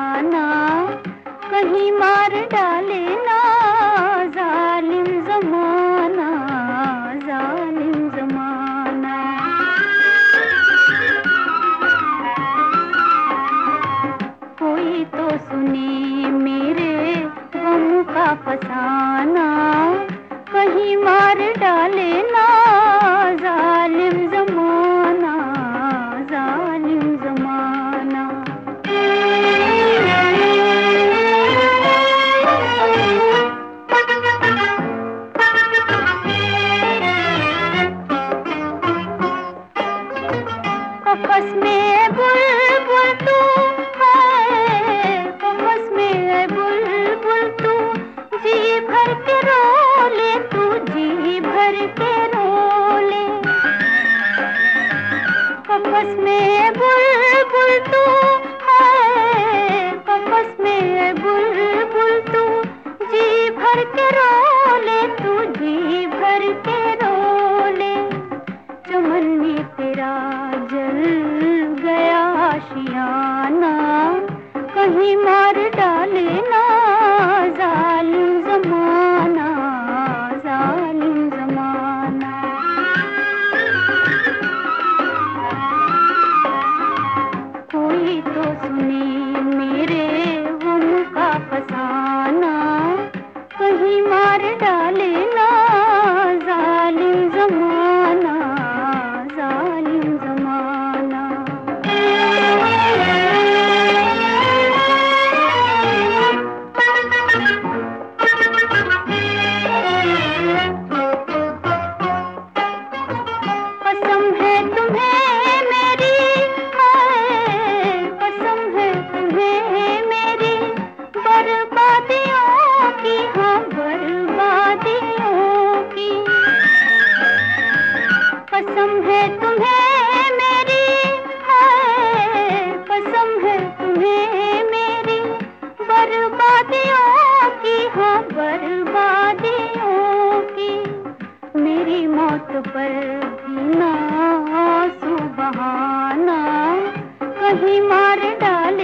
जाना, कहीं मार डाले ना, जालिम जमाना जालिम जमाना। कोई तो सुने मेरे गम का फसाना, कहीं मार जी भर के रोले। कपस में बुलबुल तू है, कपस में बुलबुल तू। जी भर के रोले, तू जी भर के रोले। चमन में तेरा जल गया आशियाना कहीं मार तुम्हें मेरी मेरी। बर्बादियों की हाँ बर्बादियों की। मेरी मौत पर ना सुबहाना, कहीं मार डाले